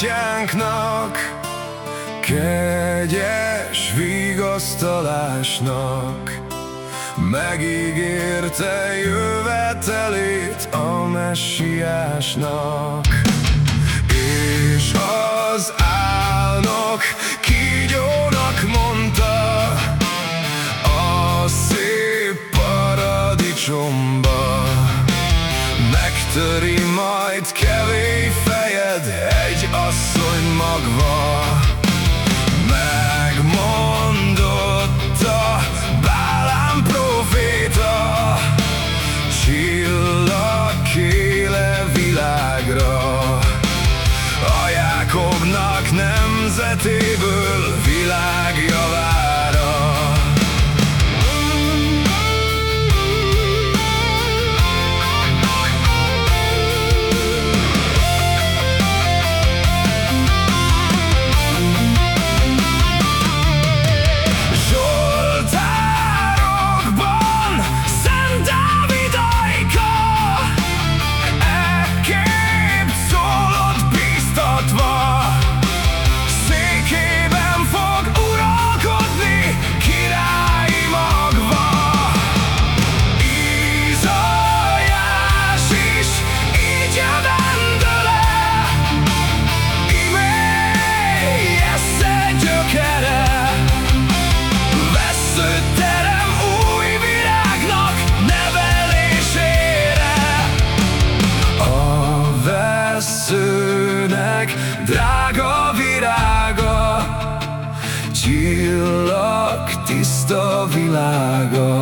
bátyánknak, kegyes vigasztalásnak. Megígérte jövetelét a messiásnak És az álnok Kitöri majd kevély fejed egy asszony magva Megmondotta Bálám proféta Csillagkéle világra A Jákobnak nemzetéből világra. Milagro